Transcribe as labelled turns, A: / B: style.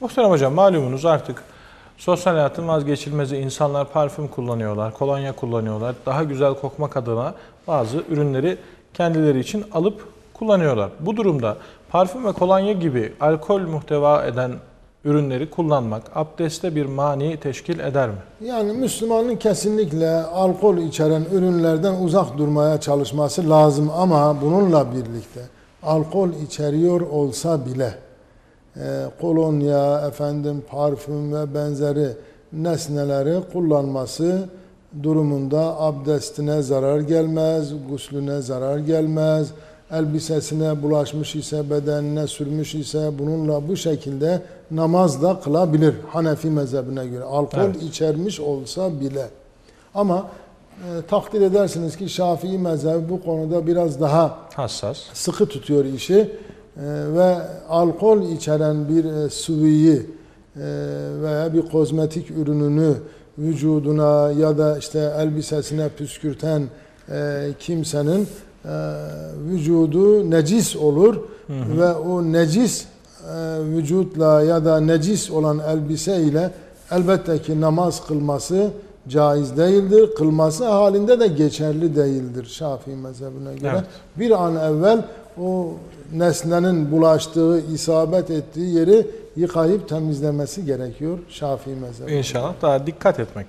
A: Muhterem hocam malumunuz artık sosyal hayatın vazgeçilmezi insanlar parfüm kullanıyorlar, kolonya kullanıyorlar. Daha güzel kokmak adına bazı ürünleri kendileri için alıp kullanıyorlar. Bu durumda parfüm ve kolonya gibi alkol muhteva eden ürünleri kullanmak abdeste bir mani teşkil eder mi?
B: Yani Müslümanın kesinlikle alkol içeren ürünlerden uzak durmaya çalışması lazım ama bununla birlikte alkol içeriyor olsa bile kolonya, efendim parfüm ve benzeri nesneleri kullanması durumunda abdestine zarar gelmez, guslüne zarar gelmez, elbisesine bulaşmış ise, bedenine sürmüş ise bununla bu şekilde namaz da kılabilir Hanefi mezhebine göre. Alkol
A: Evet.
B: içermiş olsa bile. Ama e, takdir edersiniz ki Şafii mezhebi bu konuda biraz daha
A: Hassas.
B: sıkı tutuyor işi ve alkol içeren bir e, sıvıyı e, veya bir kozmetik ürününü vücuduna ya da işte elbisesine püskürten e, kimsenin vücudu necis olur ve o necis vücutla ya da necis olan elbise ile elbette ki namaz kılması caiz değildir. Kılması halinde de geçerli değildir Şafii mezhebine göre.
A: Evet.
B: Bir an evvel o nesnenin bulaştığı, isabet ettiği yeri yıkayıp temizlemesi gerekiyor Şafii mezhebi.
A: İnşallah daha dikkat etmek